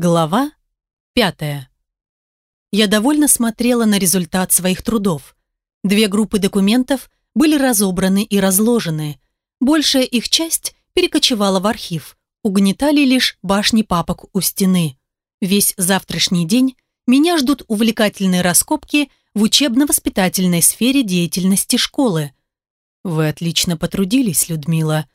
Глава пятая. Я довольно смотрела на результат своих трудов. Две группы документов были разобраны и разложены. Большая их часть перекочевала в архив. Угнетали лишь башни папок у стены. Весь завтрашний день меня ждут увлекательные раскопки в учебно-воспитательной сфере деятельности школы. Вы отлично потрудились, Людмила.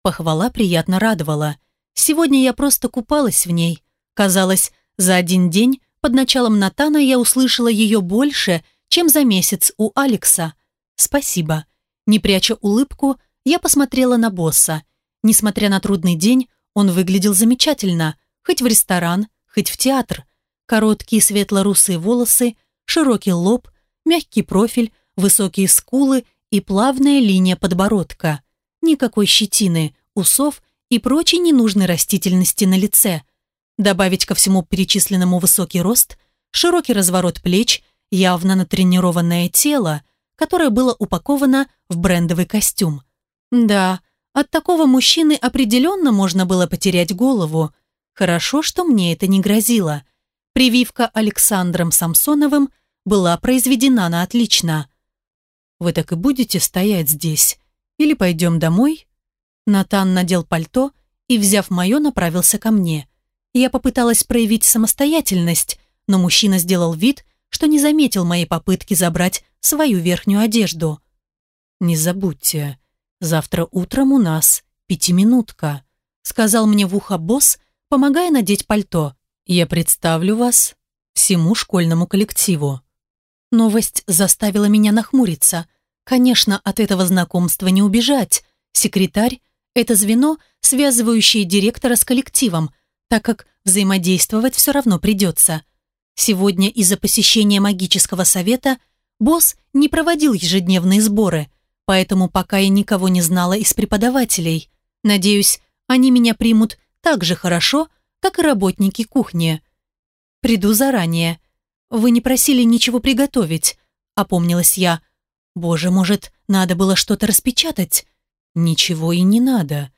Похвала приятно радовала. Сегодня я просто купалась в ней – Казалось, за один день под началом Натана я услышала ее больше, чем за месяц у Алекса. Спасибо. Не пряча улыбку, я посмотрела на босса. Несмотря на трудный день, он выглядел замечательно, хоть в ресторан, хоть в театр. Короткие светло-русые волосы, широкий лоб, мягкий профиль, высокие скулы и плавная линия подбородка. Никакой щетины, усов и прочей ненужной растительности на лице – Добавить ко всему перечисленному высокий рост, широкий разворот плеч, явно натренированное тело, которое было упаковано в брендовый костюм. Да, от такого мужчины определенно можно было потерять голову. Хорошо, что мне это не грозило. Прививка Александром Самсоновым была произведена на отлично. «Вы так и будете стоять здесь? Или пойдем домой?» Натан надел пальто и, взяв мое, направился ко мне. Я попыталась проявить самостоятельность, но мужчина сделал вид, что не заметил моей попытки забрать свою верхнюю одежду. «Не забудьте, завтра утром у нас пятиминутка», сказал мне в ухо босс, помогая надеть пальто. «Я представлю вас всему школьному коллективу». Новость заставила меня нахмуриться. Конечно, от этого знакомства не убежать. Секретарь – это звено, связывающее директора с коллективом – так как взаимодействовать все равно придется. Сегодня из-за посещения магического совета босс не проводил ежедневные сборы, поэтому пока я никого не знала из преподавателей. Надеюсь, они меня примут так же хорошо, как и работники кухни. «Приду заранее. Вы не просили ничего приготовить», — опомнилась я. «Боже, может, надо было что-то распечатать?» «Ничего и не надо.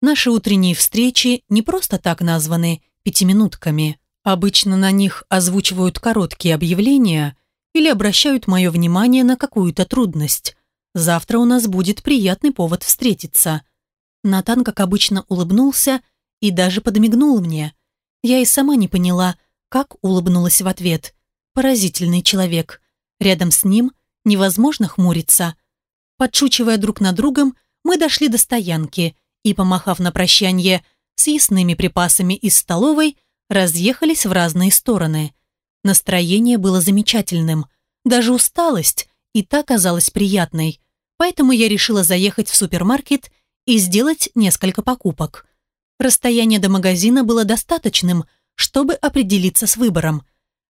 Наши утренние встречи не просто так названы пятиминутками. Обычно на них озвучивают короткие объявления или обращают мое внимание на какую-то трудность. Завтра у нас будет приятный повод встретиться. Натан, как обычно, улыбнулся и даже подмигнул мне. Я и сама не поняла, как улыбнулась в ответ. Поразительный человек. Рядом с ним невозможно хмуриться. Подшучивая друг над другом, мы дошли до стоянки – и, помахав на прощание с ясными припасами из столовой, разъехались в разные стороны. Настроение было замечательным, даже усталость и та казалась приятной, поэтому я решила заехать в супермаркет и сделать несколько покупок. Расстояние до магазина было достаточным, чтобы определиться с выбором.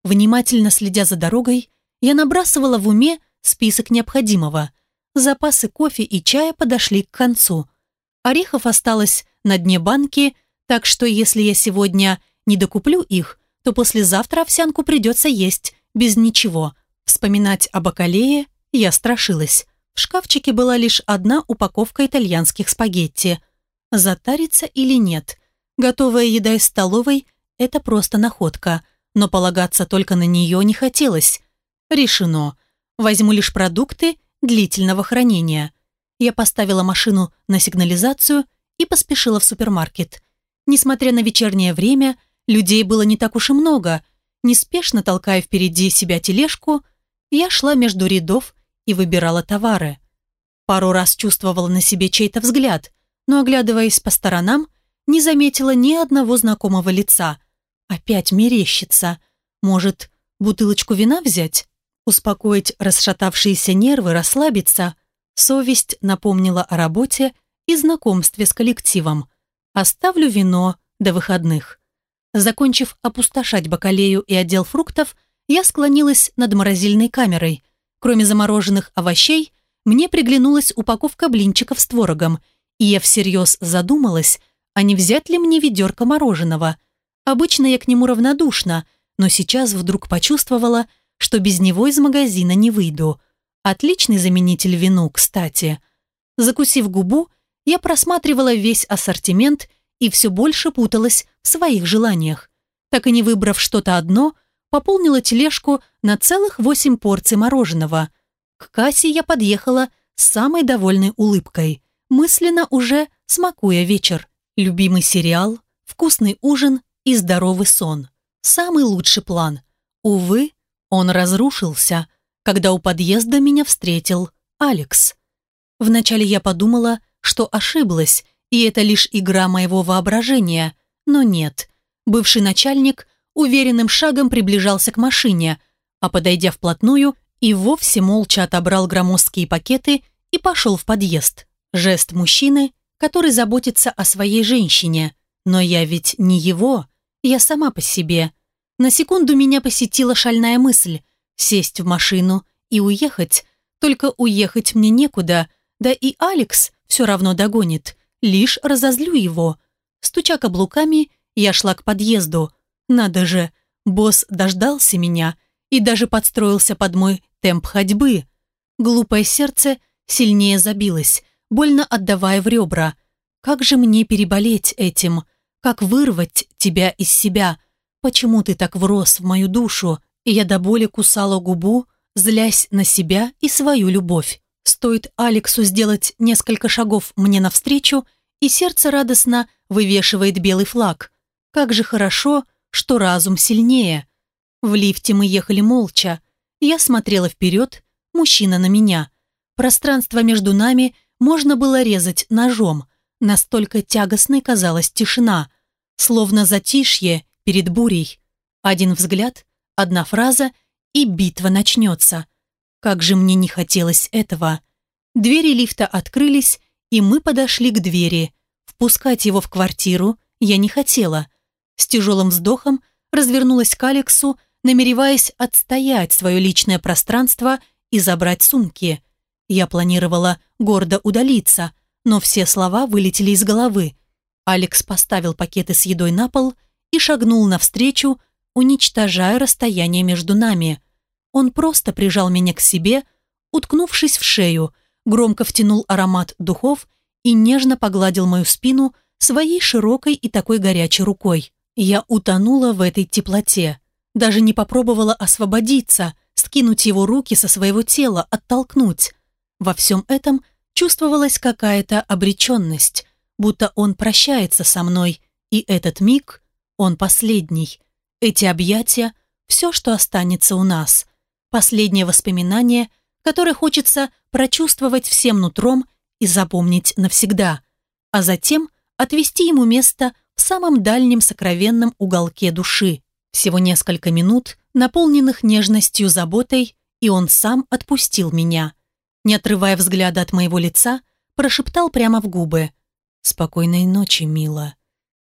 Внимательно следя за дорогой, я набрасывала в уме список необходимого. Запасы кофе и чая подошли к концу – Орехов осталось на дне банки, так что если я сегодня не докуплю их, то послезавтра овсянку придется есть без ничего. Вспоминать об околее я страшилась. В шкафчике была лишь одна упаковка итальянских спагетти. Затариться или нет? Готовая еда из столовой – это просто находка, но полагаться только на нее не хотелось. Решено. Возьму лишь продукты длительного хранения – я поставила машину на сигнализацию и поспешила в супермаркет. Несмотря на вечернее время, людей было не так уж и много. Неспешно толкая впереди себя тележку, я шла между рядов и выбирала товары. Пару раз чувствовала на себе чей-то взгляд, но, оглядываясь по сторонам, не заметила ни одного знакомого лица. Опять мерещится. Может, бутылочку вина взять? Успокоить расшатавшиеся нервы, расслабиться – Совесть напомнила о работе и знакомстве с коллективом. Оставлю вино до выходных. Закончив опустошать бакалею и отдел фруктов, я склонилась над морозильной камерой. Кроме замороженных овощей, мне приглянулась упаковка блинчиков с творогом, и я всерьез задумалась, а не взять ли мне ведерко мороженого. Обычно я к нему равнодушна, но сейчас вдруг почувствовала, что без него из магазина не выйду – Отличный заменитель вину, кстати. Закусив губу, я просматривала весь ассортимент и все больше путалась в своих желаниях. так и не выбрав что-то одно, пополнила тележку на целых восемь порций мороженого. К кассе я подъехала с самой довольной улыбкой, мысленно уже смакуя вечер. Любимый сериал, вкусный ужин и здоровый сон. Самый лучший план. Увы, он разрушился, когда у подъезда меня встретил Алекс. Вначале я подумала, что ошиблась, и это лишь игра моего воображения, но нет. Бывший начальник уверенным шагом приближался к машине, а подойдя вплотную, и вовсе молча отобрал громоздкие пакеты и пошел в подъезд. Жест мужчины, который заботится о своей женщине. Но я ведь не его, я сама по себе. На секунду меня посетила шальная мысль сесть в машину и уехать, только уехать мне некуда, да и Алекс все равно догонит, лишь разозлю его. Стуча каблуками, я шла к подъезду. Надо же, босс дождался меня и даже подстроился под мой темп ходьбы. Глупое сердце сильнее забилось, больно отдавая в ребра. Как же мне переболеть этим? Как вырвать тебя из себя? Почему ты так врос в мою душу? И я до боли кусала губу, злясь на себя и свою любовь. Стоит Алексу сделать несколько шагов мне навстречу, и сердце радостно вывешивает белый флаг. Как же хорошо, что разум сильнее. В лифте мы ехали молча. Я смотрела вперед, мужчина на меня. Пространство между нами можно было резать ножом. Настолько тягостной казалась тишина, словно затишье перед бурей. Один взгляд, одна фраза, и битва начнется. Как же мне не хотелось этого. Двери лифта открылись, и мы подошли к двери. Впускать его в квартиру я не хотела. С тяжелым вздохом развернулась к Алексу, намереваясь отстоять свое личное пространство и забрать сумки. Я планировала гордо удалиться, но все слова вылетели из головы. Алекс поставил пакеты с едой на пол и шагнул навстречу, уничтожая расстояние между нами. Он просто прижал меня к себе, уткнувшись в шею, громко втянул аромат духов и нежно погладил мою спину своей широкой и такой горячей рукой. Я утонула в этой теплоте, даже не попробовала освободиться, скинуть его руки со своего тела, оттолкнуть. Во всем этом чувствовалась какая-то обреченность, будто он прощается со мной, и этот миг, он последний. Эти объятия – все, что останется у нас. Последнее воспоминание, которое хочется прочувствовать всем нутром и запомнить навсегда, а затем отвести ему место в самом дальнем сокровенном уголке души. Всего несколько минут, наполненных нежностью, заботой, и он сам отпустил меня. Не отрывая взгляда от моего лица, прошептал прямо в губы. «Спокойной ночи, мила».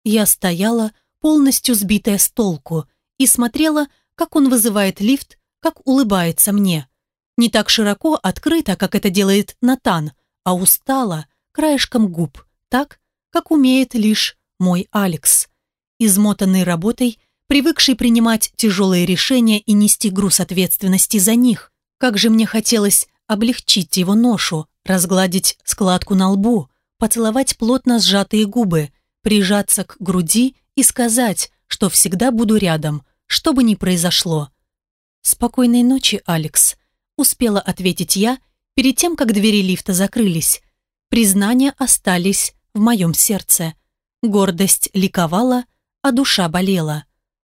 Я стояла, полностью сбитая с толку, и смотрела, как он вызывает лифт, как улыбается мне. Не так широко, открыто, как это делает Натан, а устала, краешком губ, так, как умеет лишь мой Алекс. Измотанный работой, привыкший принимать тяжелые решения и нести груз ответственности за них. Как же мне хотелось облегчить его ношу, разгладить складку на лбу, поцеловать плотно сжатые губы, прижаться к груди и сказать, что всегда буду рядом, что бы ни произошло. «Спокойной ночи, Алекс», — успела ответить я перед тем, как двери лифта закрылись. Признания остались в моем сердце. Гордость ликовала, а душа болела.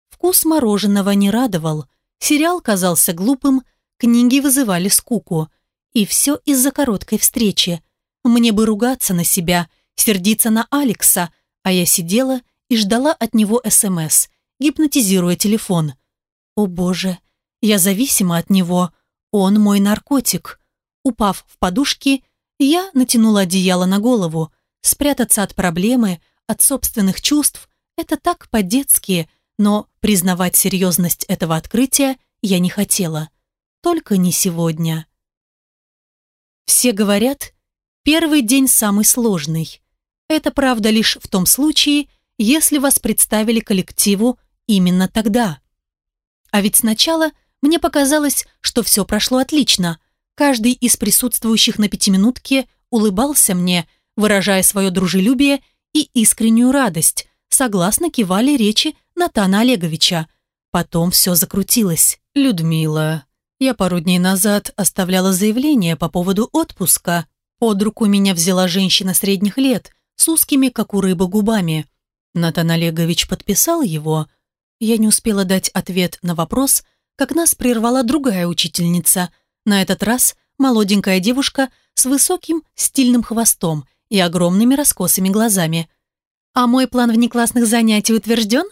Вкус мороженого не радовал, сериал казался глупым, книги вызывали скуку. И все из-за короткой встречи. Мне бы ругаться на себя, сердиться на Алекса, а я сидела и ждала от него СМС, гипнотизируя телефон. О боже, я зависима от него, он мой наркотик. Упав в подушки, я натянула одеяло на голову. Спрятаться от проблемы, от собственных чувств – это так по-детски, но признавать серьезность этого открытия я не хотела. Только не сегодня. Все говорят, первый день самый сложный. Это правда лишь в том случае, если вас представили коллективу именно тогда. А ведь сначала мне показалось, что все прошло отлично – Каждый из присутствующих на пятиминутке улыбался мне, выражая свое дружелюбие и искреннюю радость, согласно кивали речи Натана Олеговича. Потом все закрутилось. «Людмила, я пару дней назад оставляла заявление по поводу отпуска. Под руку меня взяла женщина средних лет с узкими, как у рыбы, губами. Натан Олегович подписал его. Я не успела дать ответ на вопрос, как нас прервала другая учительница. На этот раз молоденькая девушка с высоким стильным хвостом и огромными раскосыми глазами. «А мой план внеклассных занятий утвержден?»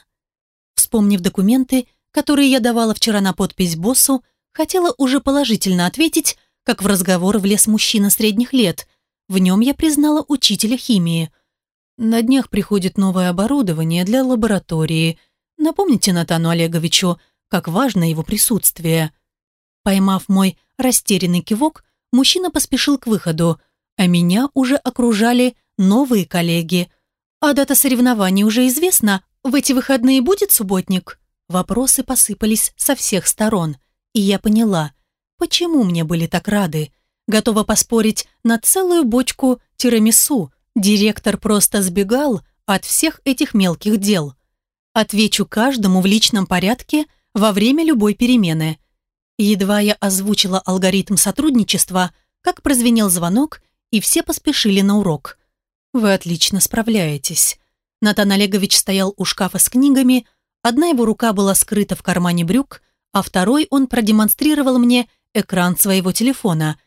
Вспомнив документы, которые я давала вчера на подпись боссу, хотела уже положительно ответить, как в разговор влез мужчина средних лет. В нем я признала учителя химии. На днях приходит новое оборудование для лаборатории. Напомните Натану Олеговичу, как важно его присутствие. Поймав мой растерянный кивок, мужчина поспешил к выходу, а меня уже окружали новые коллеги. А дата соревнований уже известна, в эти выходные будет субботник? Вопросы посыпались со всех сторон, и я поняла, почему мне были так рады. Готова поспорить на целую бочку тирамису. Директор просто сбегал от всех этих мелких дел. Отвечу каждому в личном порядке во время любой перемены. Едва я озвучила алгоритм сотрудничества, как прозвенел звонок, и все поспешили на урок. Вы отлично справляетесь. Натан Олегович стоял у шкафа с книгами, одна его рука была скрыта в кармане брюк, а второй он продемонстрировал мне экран своего телефона.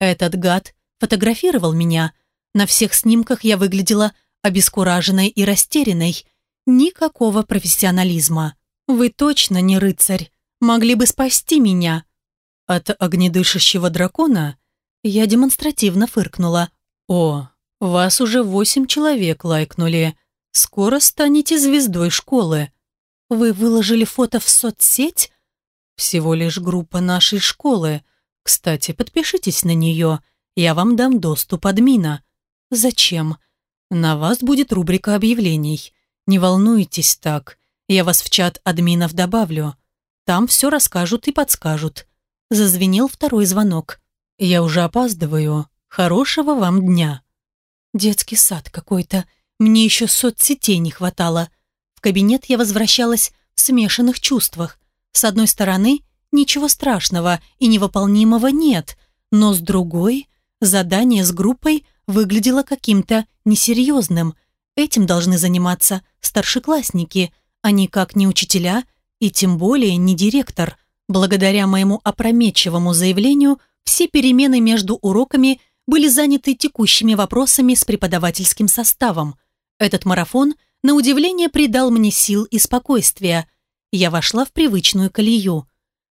Этот гад фотографировал меня. На всех снимках я выглядела обескураженной и растерянной. Никакого профессионализма. Вы точно не рыцарь. Могли бы спасти меня. От огнедышащего дракона я демонстративно фыркнула. О, вас уже восемь человек лайкнули. Скоро станете звездой школы. Вы выложили фото в соцсеть? Всего лишь группа нашей школы. Кстати, подпишитесь на нее. Я вам дам доступ админа. Зачем? На вас будет рубрика объявлений. Не волнуйтесь так. Я вас в чат админов добавлю. Там все расскажут и подскажут. Зазвенел второй звонок. Я уже опаздываю. Хорошего вам дня. Детский сад какой-то. Мне еще соцсетей не хватало. В кабинет я возвращалась в смешанных чувствах. С одной стороны, ничего страшного и невыполнимого нет, но с другой, задание с группой выглядело каким-то несерьезным. Этим должны заниматься старшеклассники, а никак не учителя и тем более не директор. Благодаря моему опрометчивому заявлению, все перемены между уроками были заняты текущими вопросами с преподавательским составом. Этот марафон, на удивление, придал мне сил и спокойствия – я вошла в привычную колею.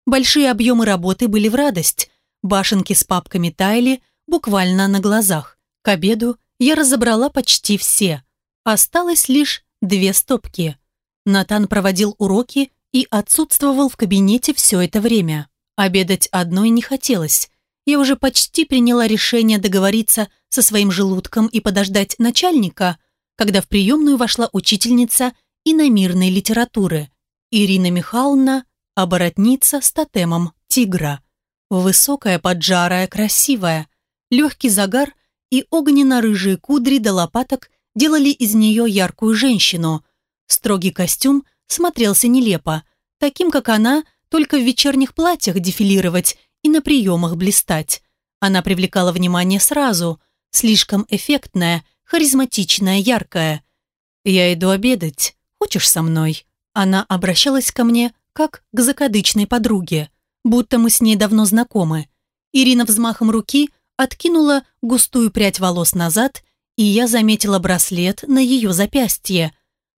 Большие объемы работы были в радость. Башенки с папками таяли буквально на глазах. К обеду я разобрала почти все. Осталось лишь две стопки. Натан проводил уроки и отсутствовал в кабинете все это время. Обедать одной не хотелось. Я уже почти приняла решение договориться со своим желудком и подождать начальника, когда в приемную вошла учительница иномирной литературы. Ирина Михайловна – оборотница с тотемом тигра. Высокая, поджарая, красивая. Легкий загар и огненно-рыжие кудри до лопаток делали из нее яркую женщину. Строгий костюм смотрелся нелепо, таким, как она, только в вечерних платьях дефилировать и на приемах блистать. Она привлекала внимание сразу, слишком эффектная, харизматичная, яркая. «Я иду обедать. Хочешь со мной?» Она обращалась ко мне как к закадычной подруге, будто мы с ней давно знакомы. Ирина взмахом руки откинула густую прядь волос назад, и я заметила браслет на ее запястье.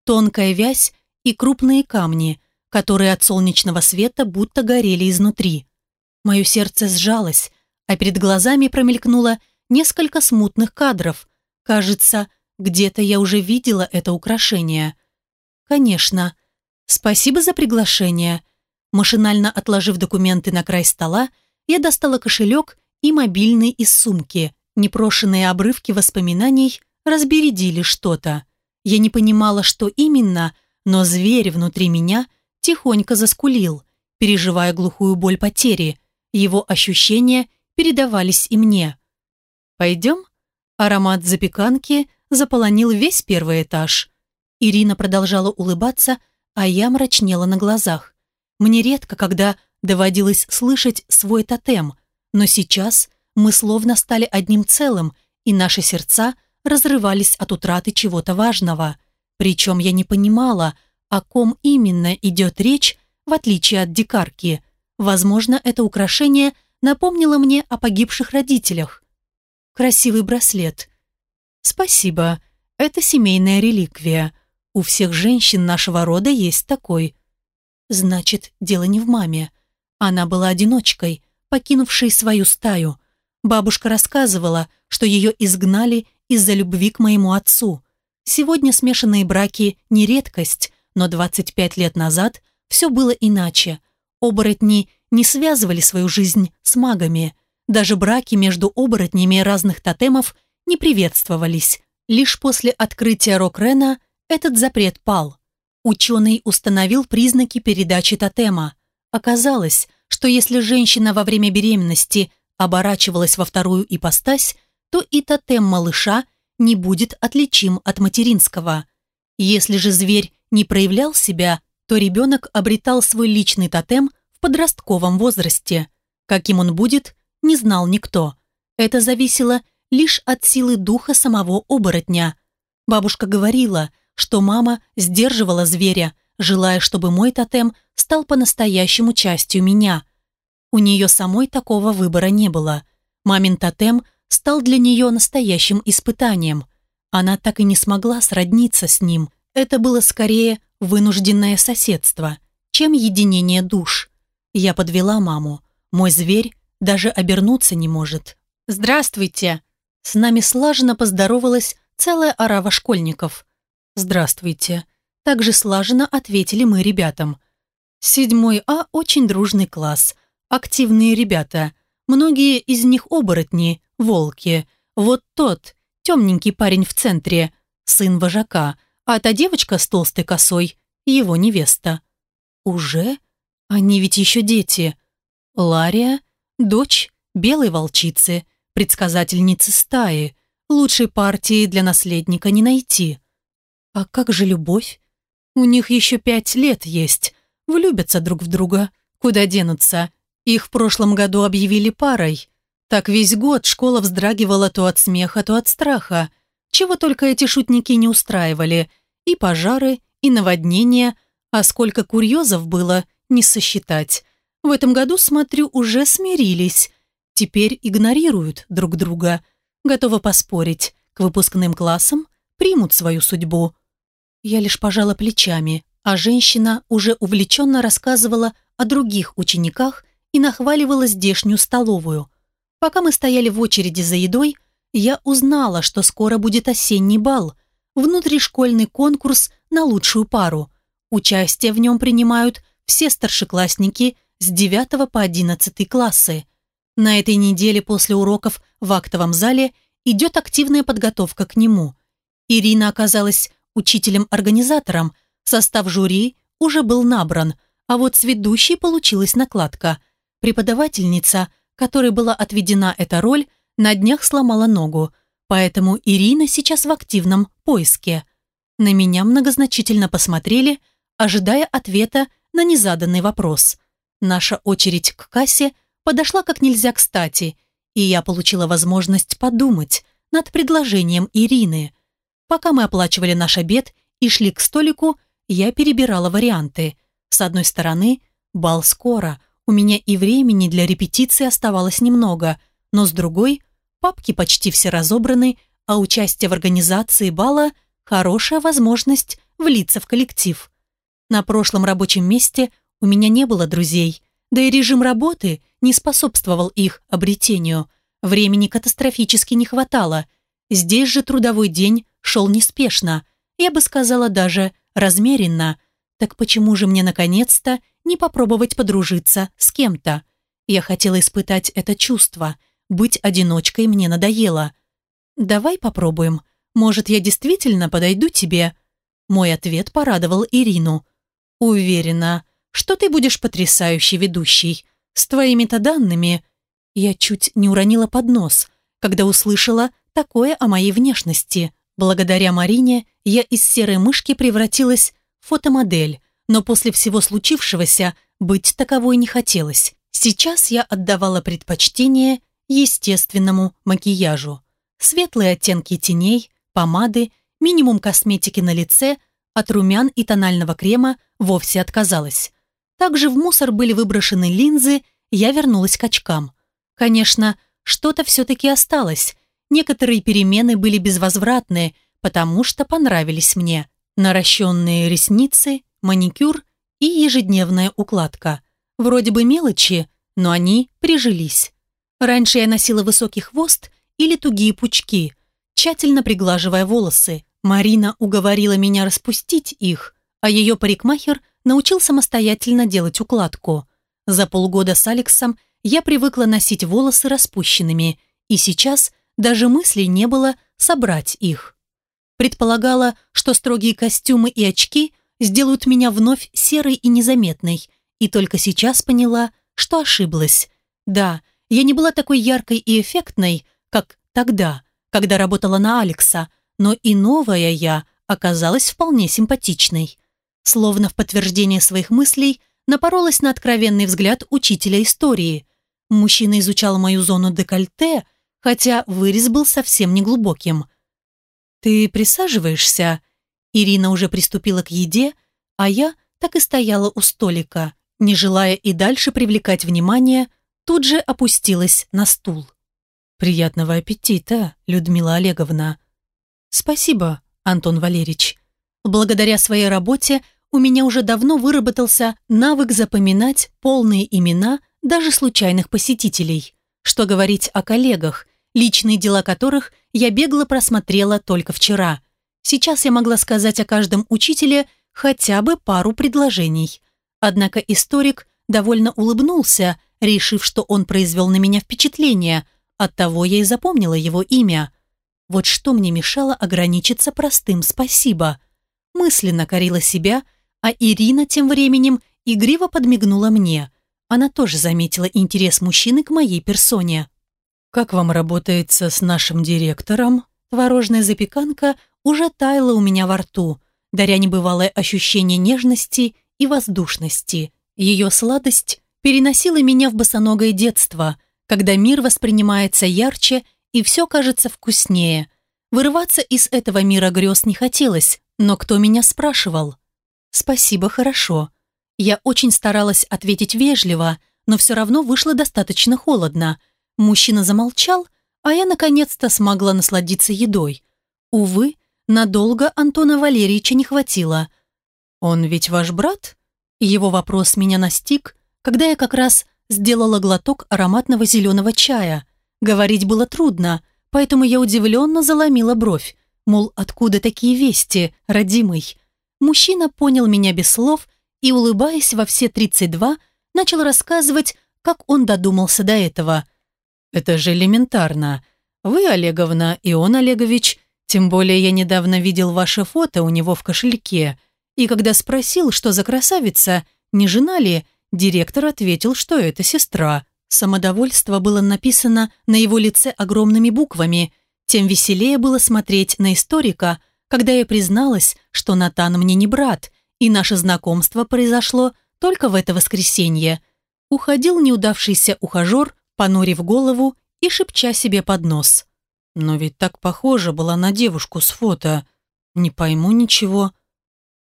Тонкая вязь и крупные камни, которые от солнечного света будто горели изнутри. Мое сердце сжалось, а перед глазами промелькнуло несколько смутных кадров. Кажется, где-то я уже видела это украшение. Конечно, «Спасибо за приглашение». Машинально отложив документы на край стола, я достала кошелек и мобильный из сумки. Непрошенные обрывки воспоминаний разбередили что-то. Я не понимала, что именно, но зверь внутри меня тихонько заскулил, переживая глухую боль потери. Его ощущения передавались и мне. «Пойдем?» Аромат запеканки заполонил весь первый этаж. Ирина продолжала улыбаться, а я мрачнела на глазах. Мне редко, когда доводилось слышать свой тотем, но сейчас мы словно стали одним целым, и наши сердца разрывались от утраты чего-то важного. Причем я не понимала, о ком именно идет речь, в отличие от дикарки. Возможно, это украшение напомнило мне о погибших родителях. Красивый браслет. Спасибо, это семейная реликвия. У всех женщин нашего рода есть такой. Значит, дело не в маме. Она была одиночкой, покинувшей свою стаю. Бабушка рассказывала, что ее изгнали из-за любви к моему отцу. Сегодня смешанные браки не редкость, но 25 лет назад все было иначе. Оборотни не связывали свою жизнь с магами. Даже браки между оборотнями разных тотемов не приветствовались. Лишь после открытия Рокрена этот запрет пал. Ученый установил признаки передачи тотема. Оказалось, что если женщина во время беременности оборачивалась во вторую ипостась, то и тотем малыша не будет отличим от материнского. Если же зверь не проявлял себя, то ребенок обретал свой личный тотем в подростковом возрасте. Каким он будет, не знал никто. Это зависело лишь от силы духа самого оборотня. Бабушка говорила, что мама сдерживала зверя, желая, чтобы мой тотем стал по-настоящему частью меня. У нее самой такого выбора не было. Мамин тотем стал для нее настоящим испытанием. Она так и не смогла сродниться с ним. Это было скорее вынужденное соседство, чем единение душ. Я подвела маму. Мой зверь даже обернуться не может. «Здравствуйте!» С нами слаженно поздоровалась целая орава школьников. «Здравствуйте!» Также слаженно ответили мы ребятам. Седьмой А очень дружный класс. Активные ребята. Многие из них оборотни, волки. Вот тот, темненький парень в центре, сын вожака, а та девочка с толстой косой, его невеста. Уже? Они ведь еще дети. Лария, дочь белой волчицы, предсказательницы стаи. Лучшей партии для наследника не найти. А как же любовь? У них еще пять лет есть. Влюбятся друг в друга. Куда денутся? Их в прошлом году объявили парой. Так весь год школа вздрагивала то от смеха, то от страха. Чего только эти шутники не устраивали. И пожары, и наводнения. А сколько курьезов было, не сосчитать. В этом году, смотрю, уже смирились. Теперь игнорируют друг друга. Готова поспорить. К выпускным классам примут свою судьбу. Я лишь пожала плечами, а женщина уже увлеченно рассказывала о других учениках и нахваливала здешнюю столовую. Пока мы стояли в очереди за едой, я узнала, что скоро будет осенний бал, внутришкольный конкурс на лучшую пару. Участие в нем принимают все старшеклассники с 9 по 11 классы. На этой неделе после уроков в актовом зале идет активная подготовка к нему. Ирина оказалась учителем-организатором, состав жюри уже был набран, а вот с ведущей получилась накладка. Преподавательница, которой была отведена эта роль, на днях сломала ногу, поэтому Ирина сейчас в активном поиске. На меня многозначительно посмотрели, ожидая ответа на незаданный вопрос. Наша очередь к кассе подошла как нельзя кстати, и я получила возможность подумать над предложением Ирины. Пока мы оплачивали наш обед и шли к столику, я перебирала варианты. С одной стороны, бал скоро, у меня и времени для репетиции оставалось немного, но с другой, папки почти все разобраны, а участие в организации бала – хорошая возможность влиться в коллектив. На прошлом рабочем месте у меня не было друзей, да и режим работы не способствовал их обретению. Времени катастрофически не хватало. Здесь же трудовой день шел неспешно, я бы сказала даже размеренно. Так почему же мне наконец-то не попробовать подружиться с кем-то. Я хотела испытать это чувство. Быть одиночкой мне надоело. «Давай попробуем. Может, я действительно подойду тебе?» Мой ответ порадовал Ирину. «Уверена, что ты будешь потрясающей ведущей. С твоими-то данными...» Я чуть не уронила поднос, когда услышала такое о моей внешности. Благодаря Марине я из серой мышки превратилась в фотомодель, но после всего случившегося быть таковой не хотелось. Сейчас я отдавала предпочтение естественному макияжу. Светлые оттенки теней, помады, минимум косметики на лице, от румян и тонального крема вовсе отказалась. Также в мусор были выброшены линзы, я вернулась к очкам. Конечно, что-то все-таки осталось. Некоторые перемены были безвозвратные, потому что понравились мне. Наращенные ресницы, маникюр и ежедневная укладка. Вроде бы мелочи, но они прижились. Раньше я носила высокий хвост или тугие пучки, тщательно приглаживая волосы. Марина уговорила меня распустить их, а ее парикмахер научил самостоятельно делать укладку. За полгода с Алексом я привыкла носить волосы распущенными, и сейчас даже мыслей не было собрать их. Предполагала, что строгие костюмы и очки сделают меня вновь серой и незаметной, и только сейчас поняла, что ошиблась. Да, я не была такой яркой и эффектной, как тогда, когда работала на Алекса, но и новая я оказалась вполне симпатичной. Словно в подтверждение своих мыслей напоролась на откровенный взгляд учителя истории. Мужчина изучал мою зону декольте, хотя вырез был совсем неглубоким. «Ты присаживаешься?» Ирина уже приступила к еде, а я так и стояла у столика, не желая и дальше привлекать внимание, тут же опустилась на стул. «Приятного аппетита, Людмила Олеговна!» «Спасибо, Антон Валерьевич. Благодаря своей работе у меня уже давно выработался навык запоминать полные имена даже случайных посетителей. Что говорить о коллегах, личные дела которых я бегло просмотрела только вчера. Сейчас я могла сказать о каждом учителе хотя бы пару предложений. Однако историк довольно улыбнулся, решив, что он произвел на меня впечатление, оттого я и запомнила его имя. Вот что мне мешало ограничиться простым «спасибо». Мысленно корила себя, а Ирина тем временем игриво подмигнула мне. Она тоже заметила интерес мужчины к моей персоне. «Как вам работается с нашим директором?» Творожная запеканка уже таяла у меня во рту, даря небывалое ощущение нежности и воздушности. Ее сладость переносила меня в босоногое детство, когда мир воспринимается ярче и все кажется вкуснее. Вырываться из этого мира грез не хотелось, но кто меня спрашивал? «Спасибо, хорошо». Я очень старалась ответить вежливо, но все равно вышло достаточно холодно. Мужчина замолчал, а я наконец-то смогла насладиться едой. Увы, надолго Антона Валерьевича не хватило. «Он ведь ваш брат?» Его вопрос меня настиг, когда я как раз сделала глоток ароматного зеленого чая. Говорить было трудно, поэтому я удивленно заломила бровь, мол, откуда такие вести, родимый? Мужчина понял меня без слов и, улыбаясь во все 32, начал рассказывать, как он додумался до этого. «Это же элементарно. Вы, Олеговна, и он, Олегович, тем более я недавно видел ваше фото у него в кошельке, и когда спросил, что за красавица, не жена ли, директор ответил, что это сестра. Самодовольство было написано на его лице огромными буквами, тем веселее было смотреть на историка, когда я призналась, что Натан мне не брат, и наше знакомство произошло только в это воскресенье. Уходил неудавшийся ухажер, понурив голову и шепча себе под нос. Но ведь так похожа была на девушку с фото. Не пойму ничего.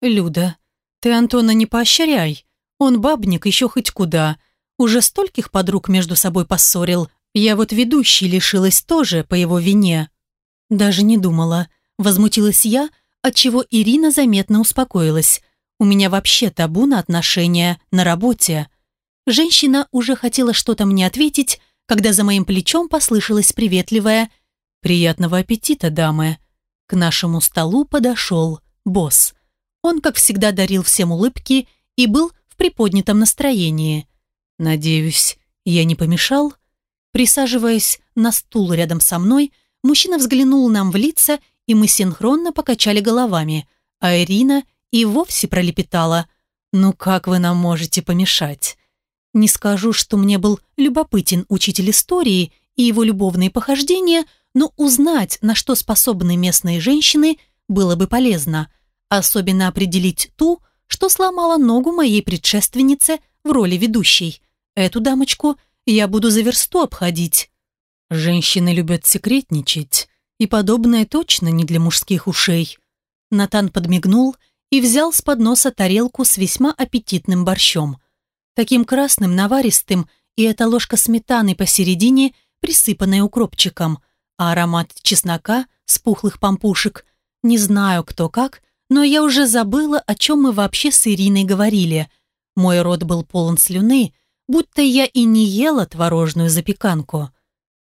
Люда, ты Антона не поощряй. Он бабник еще хоть куда. Уже стольких подруг между собой поссорил. Я вот ведущей лишилась тоже по его вине. Даже не думала. Возмутилась я, отчего Ирина заметно успокоилась. У меня вообще табу на отношения на работе. Женщина уже хотела что-то мне ответить, когда за моим плечом послышалось приветливое «Приятного аппетита, дамы!» К нашему столу подошел босс. Он, как всегда, дарил всем улыбки и был в приподнятом настроении. «Надеюсь, я не помешал?» Присаживаясь на стул рядом со мной, мужчина взглянул нам в лица, и мы синхронно покачали головами, а Ирина и вовсе пролепетала. «Ну как вы нам можете помешать?» Не скажу, что мне был любопытен учитель истории и его любовные похождения, но узнать, на что способны местные женщины, было бы полезно. Особенно определить ту, что сломала ногу моей предшественнице в роли ведущей. Эту дамочку я буду за версту обходить. Женщины любят секретничать, и подобное точно не для мужских ушей. Натан подмигнул и взял с подноса тарелку с весьма аппетитным борщом. Таким красным, наваристым, и эта ложка сметаны посередине, присыпанная укропчиком, а аромат чеснока с пухлых пампушек. Не знаю, кто как, но я уже забыла, о чем мы вообще с Ириной говорили. Мой рот был полон слюны, будто я и не ела творожную запеканку.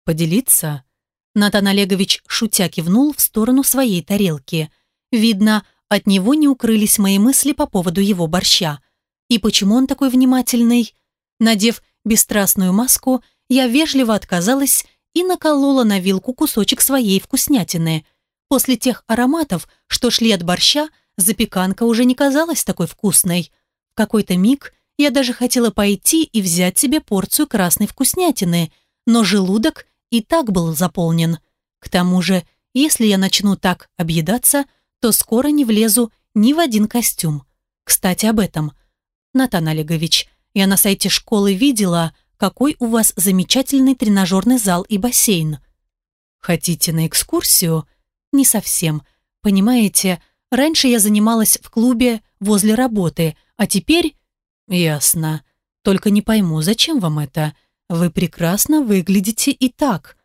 «Поделиться?» Натан Олегович шутя кивнул в сторону своей тарелки. Видно, от него не укрылись мои мысли по поводу его борща. И почему он такой внимательный? Надев бесстрастную маску, я вежливо отказалась и наколола на вилку кусочек своей вкуснятины. После тех ароматов, что шли от борща, запеканка уже не казалась такой вкусной. В какой-то миг я даже хотела пойти и взять себе порцию красной вкуснятины, но желудок и так был заполнен. К тому же, если я начну так объедаться, то скоро не влезу ни в один костюм. Кстати, об этом. Натан Олегович, я на сайте школы видела, какой у вас замечательный тренажерный зал и бассейн. Хотите на экскурсию? Не совсем. Понимаете, раньше я занималась в клубе возле работы, а теперь... Ясно. Только не пойму, зачем вам это? Вы прекрасно выглядите и так.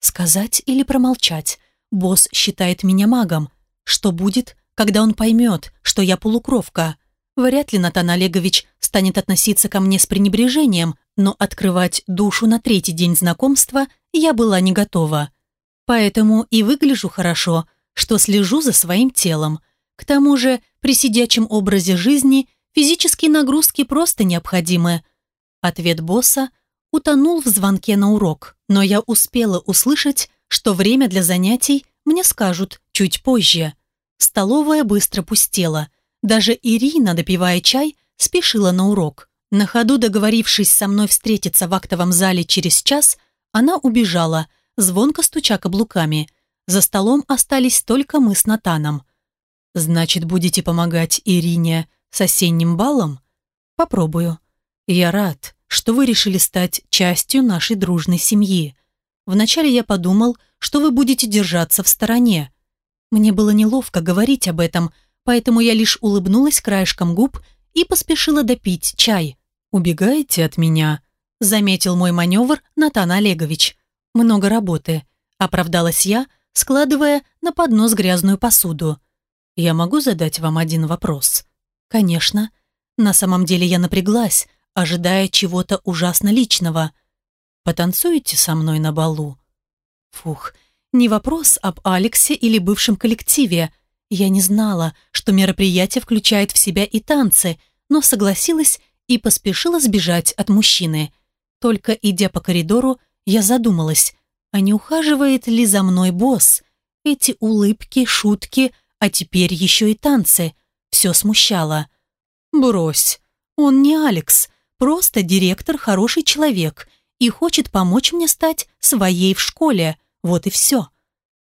Сказать или промолчать? Босс считает меня магом. Что будет, когда он поймет, что я полукровка? Вряд ли Натан Олегович станет относиться ко мне с пренебрежением, но открывать душу на третий день знакомства я была не готова. Поэтому и выгляжу хорошо, что слежу за своим телом. К тому же при сидячем образе жизни физические нагрузки просто необходимы. Ответ босса утонул в звонке на урок, но я успела услышать, что время для занятий мне скажут чуть позже. Столовая быстро пустела. Даже Ирина, допивая чай, спешила на урок. На ходу договорившись со мной встретиться в актовом зале через час, она убежала, звонко стуча каблуками. За столом остались только мы с Натаном. «Значит, будете помогать Ирине с осенним балом?» «Попробую. Я рад, что вы решили стать частью нашей дружной семьи. Вначале я подумал, что вы будете держаться в стороне. Мне было неловко говорить об этом, поэтому я лишь улыбнулась краешком губ и поспешила допить чай. «Убегаете от меня?» – заметил мой маневр Натан Олегович. «Много работы», – оправдалась я, складывая на поднос грязную посуду. «Я могу задать вам один вопрос?» «Конечно». На самом деле я напряглась, ожидая чего-то ужасно личного. «Потанцуете со мной на балу?» Фух, не вопрос об Алексе или бывшем коллективе. Я не знала, что мероприятие включает в себя и танцы, но согласилась и поспешила сбежать от мужчины. Только идя по коридору, я задумалась, а не ухаживает ли за мной босс? Эти улыбки, шутки, а теперь еще и танцы. Все смущало. Брось, он не Алекс, просто директор хороший человек и хочет помочь мне стать своей в школе. Вот и все.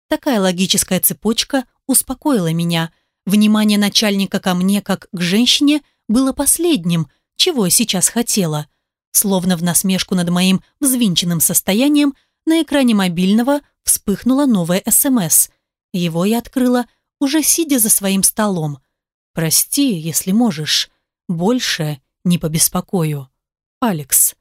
Такая логическая цепочка успокоила меня. Внимание начальника ко мне, как к женщине, было последним, чего я сейчас хотела. Словно в насмешку над моим взвинченным состоянием, на экране мобильного вспыхнуло новое СМС. Его я открыла, уже сидя за своим столом. «Прости, если можешь. Больше не побеспокою. Алекс».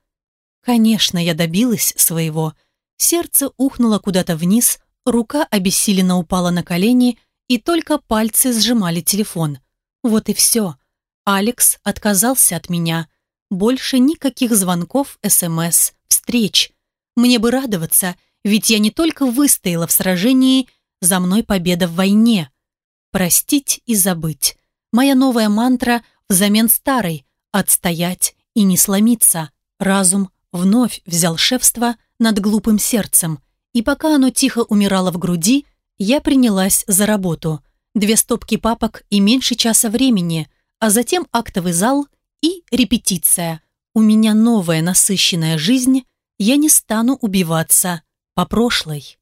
Конечно, я добилась своего. Сердце ухнуло куда-то вниз, рука обессиленно упала на колени, и только пальцы сжимали телефон. Вот и все. Алекс отказался от меня. Больше никаких звонков, СМС, встреч. Мне бы радоваться, ведь я не только выстояла в сражении, за мной победа в войне. Простить и забыть. Моя новая мантра взамен старой – отстоять и не сломиться. Разум вновь взял шефство над глупым сердцем, и пока оно тихо умирало в груди, я принялась за работу. Две стопки папок и меньше часа времени – а затем актовый зал и репетиция. У меня новая насыщенная жизнь, я не стану убиваться по прошлой.